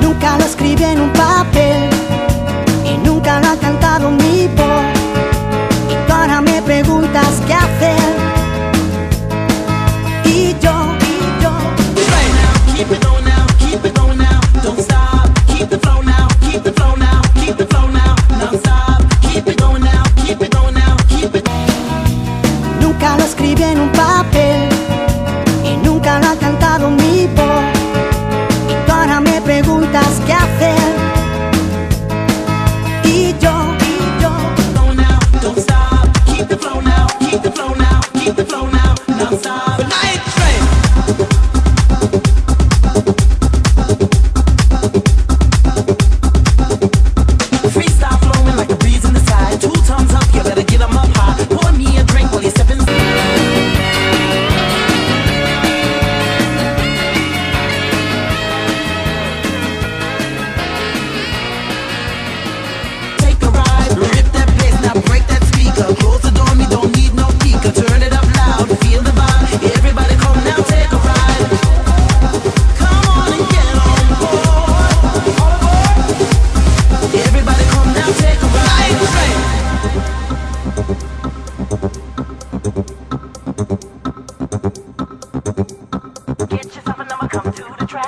Nunca lo escribí en un papel. nunca lo escribí en un papel.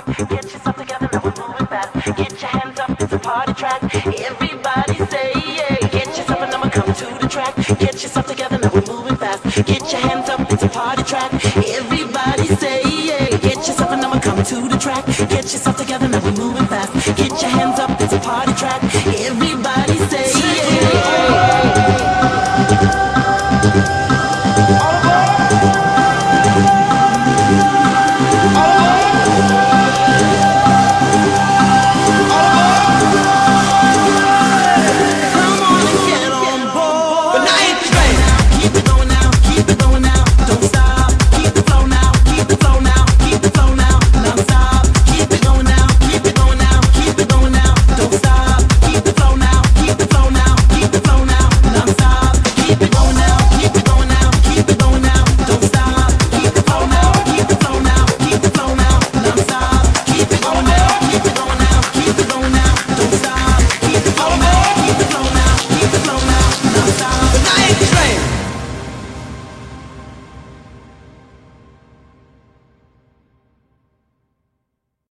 get yourself together, now we're moving fast. Get your hands up, it's a party track. Everybody say yeah. Get yourself and I'ma come to the track. Get yourself together, now we're moving fast. Get your hands up, it's a party track. Everybody say yeah. Get yourself and I'ma come to the track. Get yourself together, now we're moving fast. Get your hands up, it's a party track. Everybody